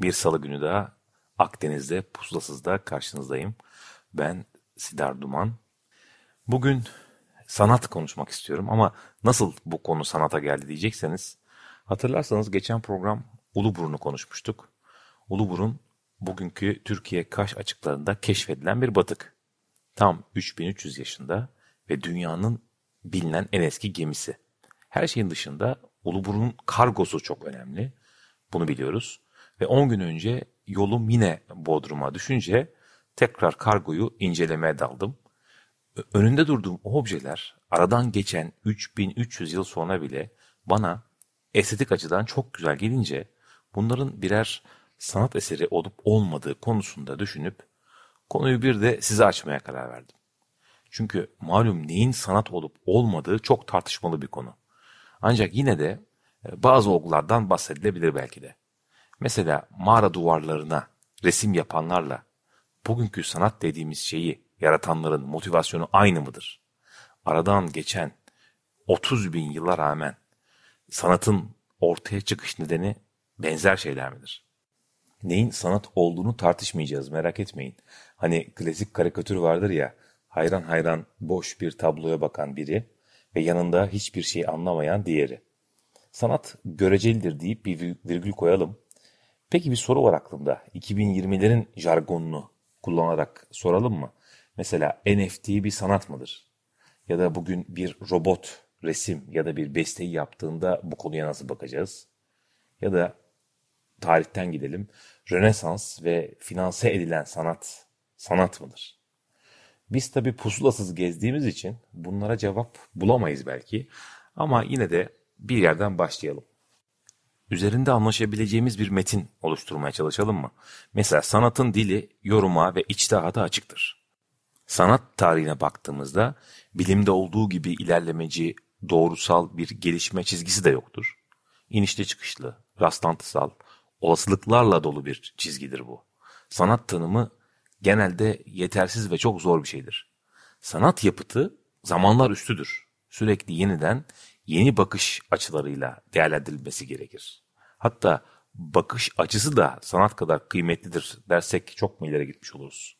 Bir salı günü daha Akdeniz'de Pusulasız'da karşınızdayım. Ben Sidar Duman. Bugün sanat konuşmak istiyorum ama nasıl bu konu sanata geldi diyecekseniz hatırlarsanız geçen program Uluburun'u konuşmuştuk. Uluburun bugünkü Türkiye Kaş açıklarında keşfedilen bir batık. Tam 3300 yaşında ve dünyanın bilinen en eski gemisi. Her şeyin dışında Uluburun'un kargosu çok önemli. Bunu biliyoruz. Ve 10 gün önce yolum yine Bodrum'a düşünce tekrar kargoyu incelemeye daldım. Önünde durduğum o objeler aradan geçen 3300 yıl sonra bile bana estetik açıdan çok güzel gelince bunların birer sanat eseri olup olmadığı konusunda düşünüp konuyu bir de size açmaya karar verdim. Çünkü malum neyin sanat olup olmadığı çok tartışmalı bir konu. Ancak yine de e, bazı olgulardan bahsedilebilir belki de. Mesela mağara duvarlarına resim yapanlarla bugünkü sanat dediğimiz şeyi yaratanların motivasyonu aynı mıdır? Aradan geçen 30 bin yıla rağmen sanatın ortaya çıkış nedeni benzer şeyler midir? Neyin sanat olduğunu tartışmayacağız merak etmeyin. Hani klasik karikatür vardır ya hayran hayran boş bir tabloya bakan biri ve yanında hiçbir şey anlamayan diğeri. Sanat görecelidir deyip bir virgül koyalım. Peki bir soru var aklımda. 2020'lerin jargonunu kullanarak soralım mı? Mesela NFT bir sanat mıdır? Ya da bugün bir robot resim ya da bir besteyi yaptığında bu konuya nasıl bakacağız? Ya da tarihten gidelim. Rönesans ve finanse edilen sanat sanat mıdır? Biz tabi pusulasız gezdiğimiz için bunlara cevap bulamayız belki. Ama yine de bir yerden başlayalım. Üzerinde anlaşabileceğimiz bir metin oluşturmaya çalışalım mı? Mesela sanatın dili yoruma ve içtihada açıktır. Sanat tarihine baktığımızda bilimde olduğu gibi ilerlemeci, doğrusal bir gelişme çizgisi de yoktur. İnişli çıkışlı, rastlantısal, olasılıklarla dolu bir çizgidir bu. Sanat tanımı genelde yetersiz ve çok zor bir şeydir. Sanat yapıtı zamanlar üstüdür. Sürekli yeniden yeni bakış açılarıyla değerlendirilmesi gerekir. Hatta bakış açısı da sanat kadar kıymetlidir dersek çok mu ileri gitmiş oluruz?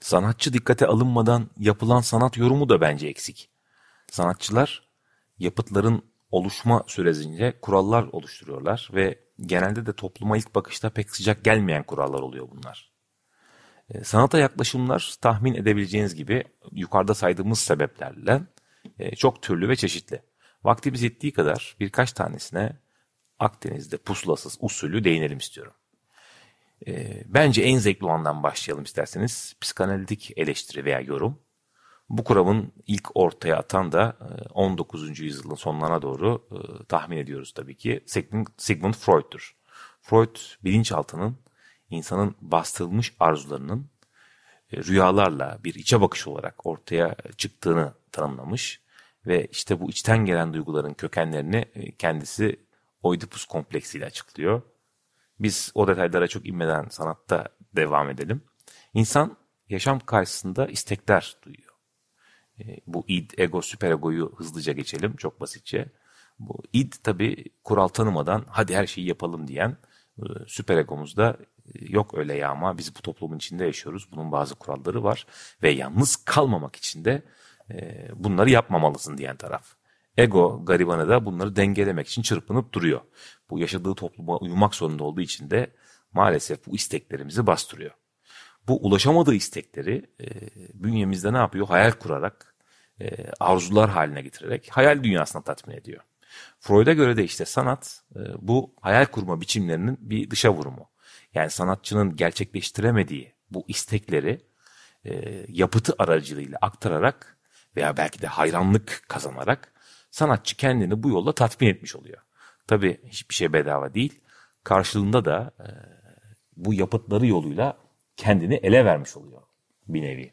Sanatçı dikkate alınmadan yapılan sanat yorumu da bence eksik. Sanatçılar yapıtların oluşma sürecince kurallar oluşturuyorlar ve genelde de topluma ilk bakışta pek sıcak gelmeyen kurallar oluyor bunlar. E, sanata yaklaşımlar tahmin edebileceğiniz gibi yukarıda saydığımız sebeplerle e, çok türlü ve çeşitli. Vaktimiz yettiği kadar birkaç tanesine Akdeniz'de pusulasız usulü değinelim istiyorum. E, bence en zevkli olandan başlayalım isterseniz. Psikanalitik eleştiri veya yorum. Bu kuramın ilk ortaya atan da 19. yüzyılın sonlarına doğru tahmin ediyoruz tabii ki Sigmund, Freud'tur. Freud bilinçaltının insanın bastırılmış arzularının rüyalarla bir içe bakış olarak ortaya çıktığını tanımlamış ve işte bu içten gelen duyguların kökenlerini e, kendisi Oedipus kompleksiyle açıklıyor. Biz o detaylara çok inmeden sanatta devam edelim. İnsan yaşam karşısında istekler duyuyor. E, bu id, ego, süperegoyu hızlıca geçelim çok basitçe. Bu id tabi kural tanımadan hadi her şeyi yapalım diyen e, süperegomuzda yok öyle ya ama biz bu toplumun içinde yaşıyoruz. Bunun bazı kuralları var ve yalnız kalmamak için de e, bunları yapmamalısın diyen taraf. Ego garibanı da bunları dengelemek için çırpınıp duruyor. Bu yaşadığı topluma uyumak zorunda olduğu için de maalesef bu isteklerimizi bastırıyor. Bu ulaşamadığı istekleri e, bünyemizde ne yapıyor? Hayal kurarak, e, arzular haline getirerek hayal dünyasına tatmin ediyor. Freud'a göre de işte sanat e, bu hayal kurma biçimlerinin bir dışa vurumu. Yani sanatçının gerçekleştiremediği bu istekleri e, yapıtı aracılığıyla aktararak veya belki de hayranlık kazanarak sanatçı kendini bu yolla tatmin etmiş oluyor. Tabi hiçbir şey bedava değil. Karşılığında da e, bu yapıtları yoluyla kendini ele vermiş oluyor bir nevi.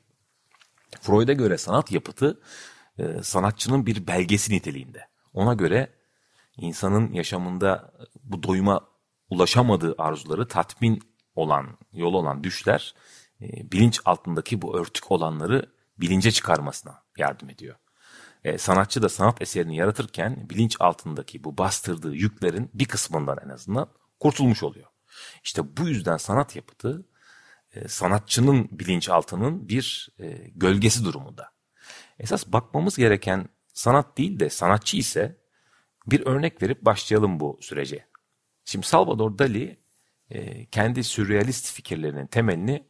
Freud'a göre sanat yapıtı e, sanatçının bir belgesi niteliğinde. Ona göre insanın yaşamında bu doyuma ulaşamadığı arzuları tatmin olan, yol olan düşler e, bilinç altındaki bu örtük olanları bilince çıkarmasına yardım ediyor. E, sanatçı da sanat eserini yaratırken bilinç altındaki bu bastırdığı yüklerin bir kısmından en azından kurtulmuş oluyor. İşte bu yüzden sanat yapıtı e, sanatçının bilinçaltının bir e, gölgesi durumunda. Esas bakmamız gereken sanat değil de sanatçı ise bir örnek verip başlayalım bu sürece. Şimdi Salvador Dali e, kendi sürrealist fikirlerinin temelini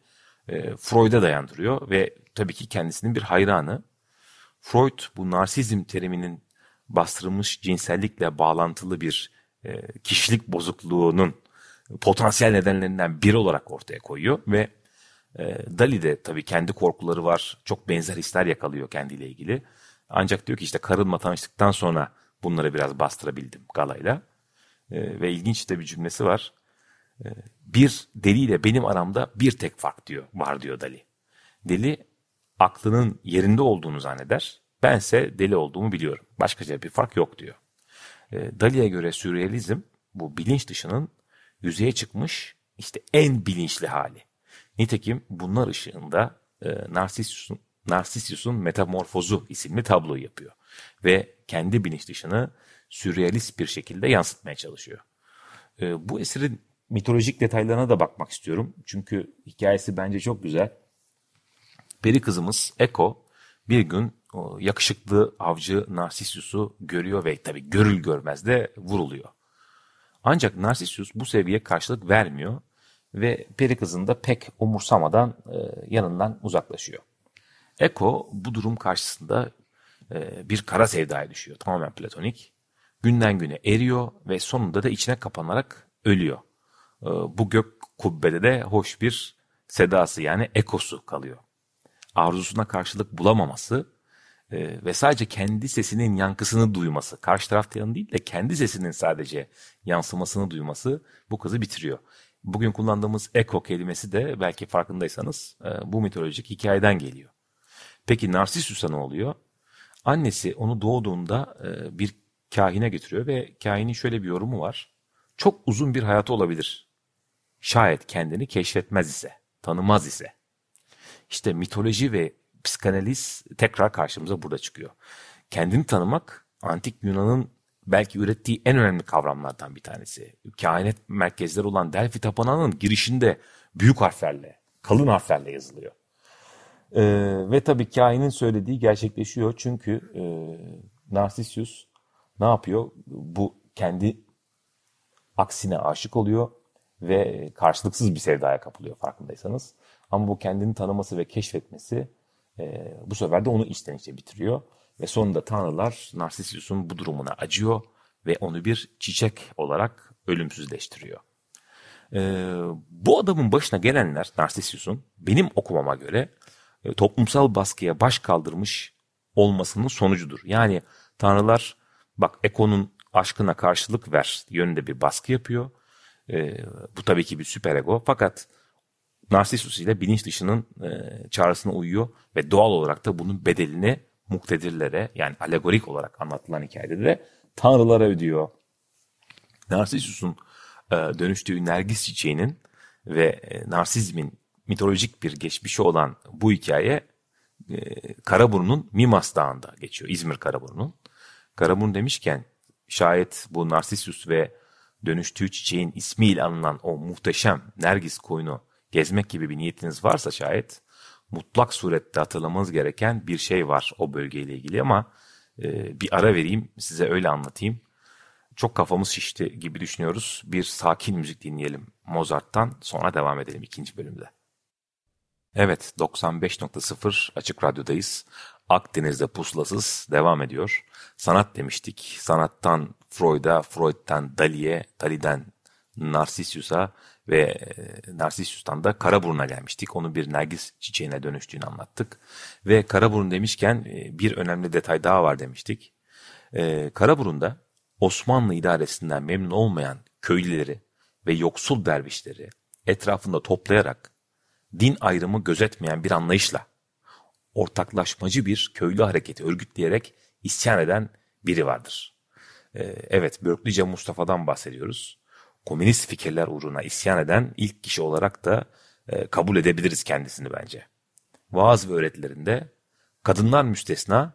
e, Freud'a dayandırıyor ve tabii ki kendisinin bir hayranı. Freud bu narsizm teriminin bastırılmış cinsellikle bağlantılı bir e, kişilik bozukluğunun potansiyel nedenlerinden biri olarak ortaya koyuyor ve e, Dali de tabii kendi korkuları var. Çok benzer hisler yakalıyor kendiyle ilgili. Ancak diyor ki işte karımla tanıştıktan sonra bunları biraz bastırabildim galayla. E, ve ilginç de bir cümlesi var. E, bir deliyle benim aramda bir tek fark diyor var diyor Dali. Deli aklının yerinde olduğunu zanneder. Bense deli olduğumu biliyorum. Başkaca bir fark yok diyor. E, Dali'ye göre sürrealizm bu bilinç dışının yüzeye çıkmış işte en bilinçli hali. Nitekim bunlar ışığında e, Narsisus'un Narsisus'un Metamorfozu isimli tabloyu yapıyor. Ve kendi bilinç dışını sürrealist bir şekilde yansıtmaya çalışıyor. E, bu eserin mitolojik detaylarına da bakmak istiyorum. Çünkü hikayesi bence çok güzel. Peri kızımız Eko bir gün o yakışıklı avcı Narsisus'u görüyor ve tabi görül görmez de vuruluyor. Ancak Narsisus bu sevgiye karşılık vermiyor ve peri kızını da pek umursamadan e, yanından uzaklaşıyor. Eko bu durum karşısında e, bir kara sevdaya düşüyor tamamen platonik. Günden güne eriyor ve sonunda da içine kapanarak ölüyor. E, bu gök kubbede de hoş bir sedası yani ekosu kalıyor. Arzusuna karşılık bulamaması e, ve sadece kendi sesinin yankısını duyması, karşı taraftan değil de kendi sesinin sadece yansımasını duyması bu kızı bitiriyor. Bugün kullandığımız eko kelimesi de belki farkındaysanız e, bu mitolojik hikayeden geliyor. Peki Narsisus'a ne oluyor? Annesi onu doğduğunda e, bir kahine getiriyor ve kahinin şöyle bir yorumu var. Çok uzun bir hayatı olabilir. Şayet kendini keşfetmez ise, tanımaz ise. İşte mitoloji ve psikanaliz tekrar karşımıza burada çıkıyor. Kendini tanımak antik Yunan'ın belki ürettiği en önemli kavramlardan bir tanesi. Kainat merkezleri olan Delphi Tapınağı'nın girişinde büyük harflerle, kalın harflerle yazılıyor. Ee, ve tabii kainin söylediği gerçekleşiyor çünkü e, Narsisus ne yapıyor? Bu kendi aksine aşık oluyor ve karşılıksız bir sevdaya kapılıyor farkındaysanız. Ama bu kendini tanıması ve keşfetmesi e, bu sefer de onu içten içe bitiriyor. Ve sonunda tanrılar Narsissus'un bu durumuna acıyor ve onu bir çiçek olarak ölümsüzleştiriyor. Ee, bu adamın başına gelenler Narsissus'un benim okumama göre e, toplumsal baskıya baş kaldırmış olmasının sonucudur. Yani tanrılar bak Eko'nun aşkına karşılık ver yönünde bir baskı yapıyor. E, bu tabii ki bir süper ego fakat Narsisus ile bilinç dışının e, çağrısına uyuyor ve doğal olarak da bunun bedelini muktedirlere yani alegorik olarak anlatılan hikayede de tanrılara ödüyor. Narsisus'un e, dönüştüğü Nergis çiçeğinin ve e, narsizmin mitolojik bir geçmişi olan bu hikaye e, Karaburun'un Mimas Dağı'nda geçiyor. İzmir Karaburun'un. Karaburun demişken şayet bu Narsisus ve dönüştüğü çiçeğin ismiyle anılan o muhteşem Nergis koyunu gezmek gibi bir niyetiniz varsa şayet mutlak surette hatırlamanız gereken bir şey var o bölgeyle ilgili ama e, bir ara vereyim size öyle anlatayım. Çok kafamız şişti gibi düşünüyoruz. Bir sakin müzik dinleyelim Mozart'tan sonra devam edelim ikinci bölümde. Evet 95.0 Açık Radyo'dayız. Akdeniz'de pusulasız devam ediyor. Sanat demiştik. Sanattan Freud'a, Freud'dan Dali'ye, Dali'den Narsisus'a ve e, Narsisus'tan da Karaburun'a gelmiştik. Onu bir nergis çiçeğine dönüştüğünü anlattık. Ve Karaburun demişken e, bir önemli detay daha var demiştik. E, Karaburun'da Osmanlı idaresinden memnun olmayan köylüleri ve yoksul dervişleri etrafında toplayarak din ayrımı gözetmeyen bir anlayışla ortaklaşmacı bir köylü hareketi örgütleyerek isyan eden biri vardır. Ee, evet Börklüce Mustafa'dan bahsediyoruz. Komünist fikirler uğruna isyan eden ilk kişi olarak da e, kabul edebiliriz kendisini bence. Vaaz ve öğretilerinde kadınlar müstesna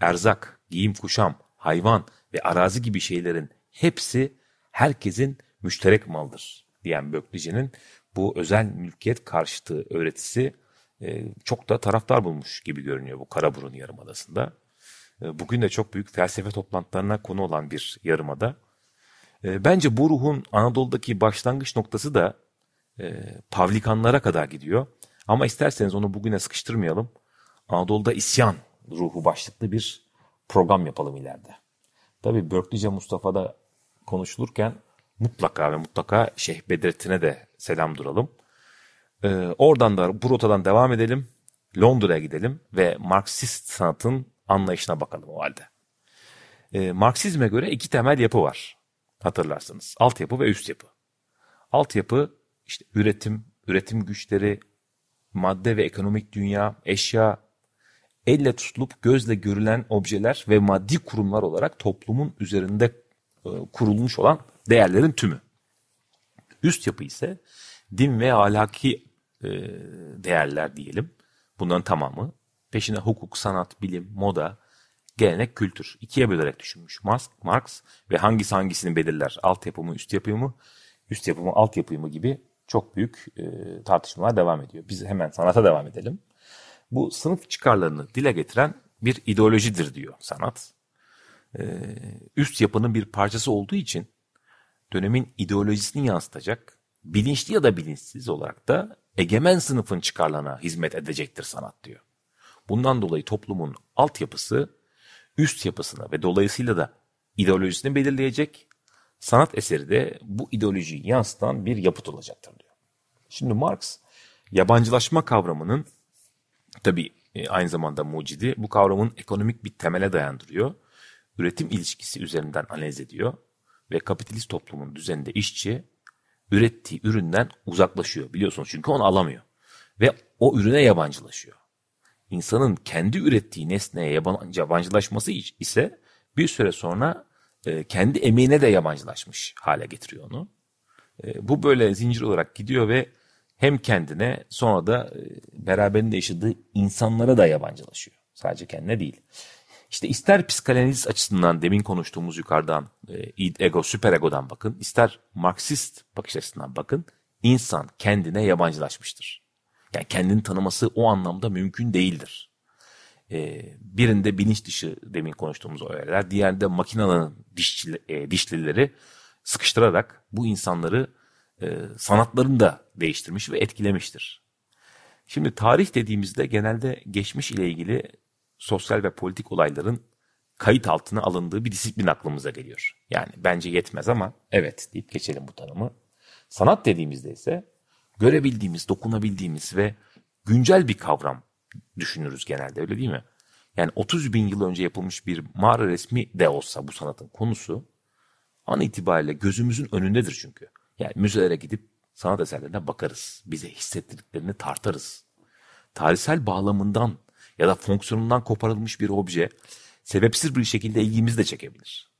erzak, giyim kuşam, hayvan ve arazi gibi şeylerin hepsi herkesin müşterek maldır diyen Böklüce'nin bu özel mülkiyet karşıtı öğretisi e, çok da taraftar bulmuş gibi görünüyor bu Karaburun Yarımadası'nda. E, bugün de çok büyük felsefe toplantılarına konu olan bir yarımada. E, bence bu ruhun Anadolu'daki başlangıç noktası da Pavlikanlara kadar gidiyor. Ama isterseniz onu bugüne sıkıştırmayalım. Anadolu'da isyan ruhu başlıklı bir program yapalım ileride. Tabii Börklüce Mustafa'da konuşulurken mutlaka ve mutlaka Şeyh Bedrettin'e de selam duralım. Ee, oradan da bu rotadan devam edelim. Londra'ya gidelim ve Marksist sanatın anlayışına bakalım o halde. Ee, Marksizme göre iki temel yapı var. Hatırlarsınız. Altyapı ve üst yapı. Altyapı işte üretim, üretim güçleri, madde ve ekonomik dünya, eşya, elle tutulup gözle görülen objeler ve maddi kurumlar olarak toplumun üzerinde e, kurulmuş olan değerlerin tümü. Üst yapı ise din ve ahlaki e, değerler diyelim. Bunların tamamı. Peşine hukuk, sanat, bilim, moda, gelenek, kültür. ikiye bölerek düşünmüş Marx, Marx ve hangisi hangisini belirler? Alt yapı mı, üst yapı mı? Üst yapı mı, alt yapı mı gibi çok büyük e, tartışmalar devam ediyor. Biz hemen sanata devam edelim. Bu sınıf çıkarlarını dile getiren bir ideolojidir diyor sanat. E, üst yapının bir parçası olduğu için dönemin ideolojisini yansıtacak, bilinçli ya da bilinçsiz olarak da egemen sınıfın çıkarlarına hizmet edecektir sanat diyor. Bundan dolayı toplumun altyapısı üst yapısını ve dolayısıyla da ideolojisini belirleyecek, sanat eseri de bu ideolojiyi yansıtan bir yapıt olacaktır diyor. Şimdi Marx yabancılaşma kavramının tabi e, aynı zamanda mucidi bu kavramın ekonomik bir temele dayandırıyor. Üretim ilişkisi üzerinden analiz ediyor ve kapitalist toplumun düzeninde işçi ürettiği üründen uzaklaşıyor biliyorsunuz çünkü onu alamıyor ve o ürüne yabancılaşıyor. İnsanın kendi ürettiği nesneye yabancılaşması ise bir süre sonra e, kendi emeğine de yabancılaşmış hale getiriyor onu. E, bu böyle zincir olarak gidiyor ve hem kendine sonra da e, beraberinde yaşadığı insanlara da yabancılaşıyor. Sadece kendine değil. İşte ister psikanaliz açısından demin konuştuğumuz yukarıdan e, ego, süper egodan bakın, ister Marksist bakış açısından bakın, insan kendine yabancılaşmıştır. Yani kendini tanıması o anlamda mümkün değildir. E, birinde bilinç dışı demin konuştuğumuz öğeler, diğerinde makinelerin dişçi, e, dişlileri sıkıştırarak bu insanları e, sanatlarını da değiştirmiş ve etkilemiştir. Şimdi tarih dediğimizde genelde geçmiş ile ilgili sosyal ve politik olayların kayıt altına alındığı bir disiplin aklımıza geliyor. Yani bence yetmez ama evet deyip geçelim bu tanımı. Sanat dediğimizde ise görebildiğimiz, dokunabildiğimiz ve güncel bir kavram düşünürüz genelde öyle değil mi? Yani 30 bin yıl önce yapılmış bir mağara resmi de olsa bu sanatın konusu an itibariyle gözümüzün önündedir çünkü. Yani müzelere gidip sanat eserlerine bakarız. Bize hissettirdiklerini tartarız. Tarihsel bağlamından ya da fonksiyonundan koparılmış bir obje sebepsiz bir şekilde ilgimizi de çekebilir.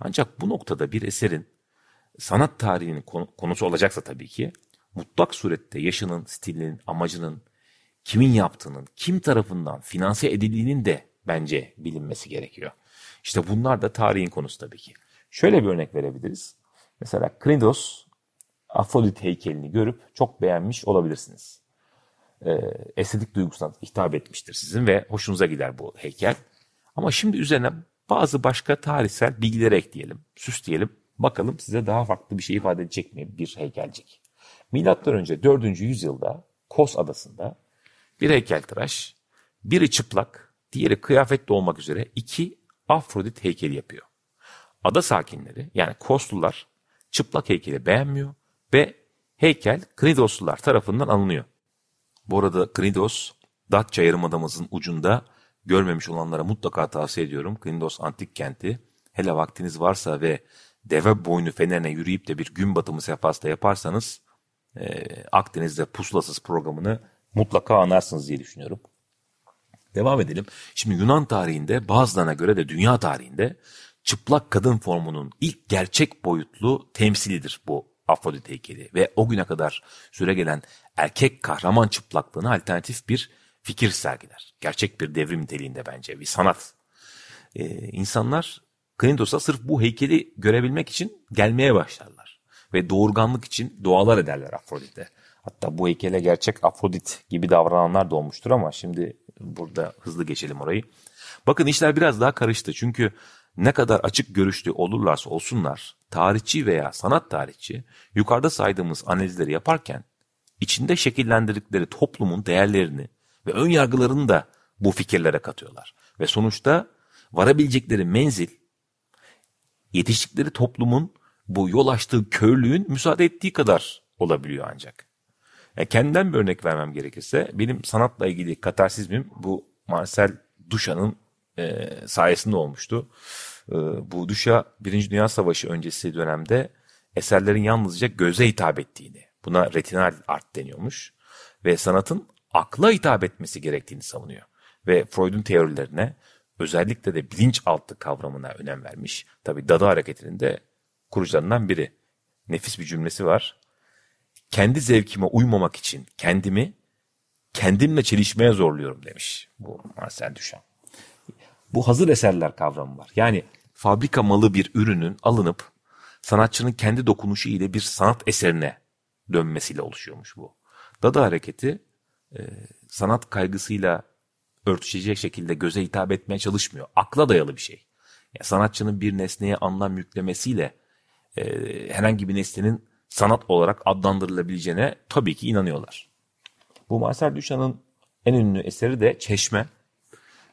Ancak bu noktada bir eserin sanat tarihinin konusu olacaksa tabii ki mutlak surette yaşının, stilinin, amacının, kimin yaptığının, kim tarafından finanse edildiğinin de bence bilinmesi gerekiyor. İşte bunlar da tarihin konusu tabii ki. Şöyle bir örnek verebiliriz. Mesela Knidos Afrodit heykelini görüp çok beğenmiş olabilirsiniz. Ee, estetik duygusuna hitap etmiştir sizin ve hoşunuza gider bu heykel. Ama şimdi üzerine bazı başka tarihsel bilgileri ekleyelim, süsleyelim. Bakalım size daha farklı bir şey ifade edecek mi bir heykelcik. Milattan önce 4. yüzyılda Kos adasında bir heykeltıraş, biri çıplak, diğeri kıyafetli olmak üzere iki Afrodit heykeli yapıyor. Ada sakinleri yani Koslular çıplak heykeli beğenmiyor ve heykel Knidoslular tarafından alınıyor. Bu arada Knidos, Datça Yarımadamızın ucunda görmemiş olanlara mutlaka tavsiye ediyorum. Knidos antik kenti. Hele vaktiniz varsa ve deve boynu fenerine yürüyüp de bir gün batımı sefası da yaparsanız e, Akdeniz'de pusulasız programını mutlaka anlarsınız diye düşünüyorum. Devam edelim. Şimdi Yunan tarihinde bazılarına göre de dünya tarihinde çıplak kadın formunun ilk gerçek boyutlu temsilidir bu Afrodit heykeli. Ve o güne kadar süre gelen erkek kahraman çıplaklığına alternatif bir fikir sergiler. Gerçek bir devrim niteliğinde bence bir sanat. Ee, insanlar Knidos'a sırf bu heykeli görebilmek için gelmeye başlarlar. Ve doğurganlık için dualar ederler Afrodit'e. Hatta bu heykele gerçek Afrodit gibi davrananlar da olmuştur ama şimdi burada hızlı geçelim orayı. Bakın işler biraz daha karıştı. Çünkü ne kadar açık görüşlü olurlarsa olsunlar, tarihçi veya sanat tarihçi yukarıda saydığımız analizleri yaparken içinde şekillendirdikleri toplumun değerlerini ve ön yargılarını da bu fikirlere katıyorlar. Ve sonuçta varabilecekleri menzil yetiştikleri toplumun bu yol açtığı körlüğün müsaade ettiği kadar olabiliyor ancak. Yani kendimden bir örnek vermem gerekirse benim sanatla ilgili katarsizmim bu Marcel Duchamp'ın e, sayesinde olmuştu. E, bu Duchamp Birinci Dünya Savaşı öncesi dönemde eserlerin yalnızca göze hitap ettiğini, buna retinal art deniyormuş ve sanatın akla hitap etmesi gerektiğini savunuyor. Ve Freud'un teorilerine özellikle de bilinçaltı kavramına önem vermiş. Tabi Dada hareketinin de kurucularından biri. Nefis bir cümlesi var. Kendi zevkime uymamak için kendimi kendimle çelişmeye zorluyorum demiş bu Marcel Duchamp. Bu hazır eserler kavramı var. Yani fabrika malı bir ürünün alınıp sanatçının kendi dokunuşu ile bir sanat eserine dönmesiyle oluşuyormuş bu. Dada hareketi e, sanat kaygısıyla örtüşecek şekilde göze hitap etmeye çalışmıyor. Akla dayalı bir şey. Yani sanatçının bir nesneye anlam yüklemesiyle e, herhangi bir nesnenin sanat olarak adlandırılabileceğine tabii ki inanıyorlar. Bu Marcel Duchamp'ın en ünlü eseri de Çeşme.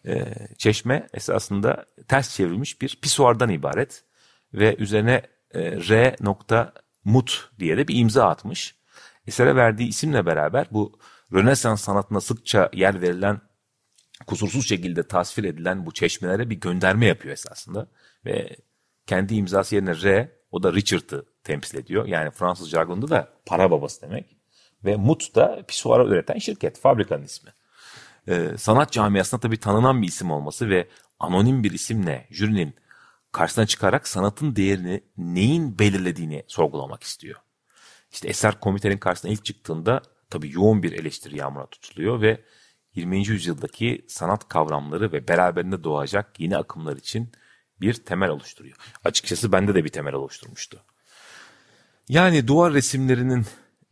E, çeşme esasında ters çevrilmiş bir pisuardan ibaret ve üzerine e, R nokta mut diye de bir imza atmış. Esere verdiği isimle beraber bu Rönesans sanatına sıkça yer verilen kusursuz şekilde tasvir edilen bu çeşmelere bir gönderme yapıyor esasında. Ve kendi imzası yerine R, o da Richard'ı temsil ediyor. Yani Fransız jargonunda da para babası demek. Ve Mut da pisuara üreten şirket, fabrikanın ismi. Ee, sanat camiasında tabii tanınan bir isim olması ve anonim bir isimle jürinin karşısına çıkarak sanatın değerini neyin belirlediğini sorgulamak istiyor. İşte eser komitenin karşısına ilk çıktığında tabii yoğun bir eleştiri yağmura tutuluyor ve 20. yüzyıldaki sanat kavramları ve beraberinde doğacak yeni akımlar için bir temel oluşturuyor. Açıkçası bende de bir temel oluşturmuştu. Yani duvar resimlerinin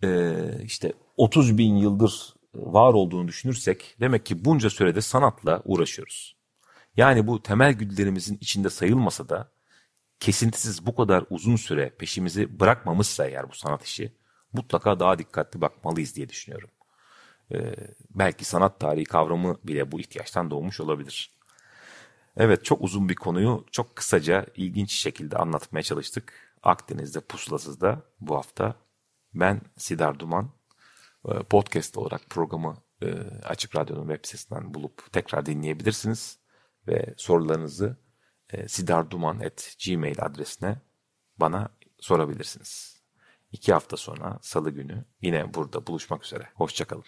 e, işte 30 bin yıldır var olduğunu düşünürsek demek ki bunca sürede sanatla uğraşıyoruz. Yani bu temel güdülerimizin içinde sayılmasa da kesintisiz bu kadar uzun süre peşimizi bırakmamışsa eğer bu sanat işi mutlaka daha dikkatli bakmalıyız diye düşünüyorum. Ee, belki sanat tarihi kavramı bile bu ihtiyaçtan doğmuş olabilir. Evet çok uzun bir konuyu çok kısaca ilginç şekilde anlatmaya çalıştık. Akdeniz'de pusulasızda bu hafta ben Sidar Duman podcast olarak programı e, Açık Radyo'nun web sitesinden bulup tekrar dinleyebilirsiniz. Ve sorularınızı e, sidarduman.gmail adresine bana sorabilirsiniz. İki hafta sonra salı günü yine burada buluşmak üzere. Hoşçakalın.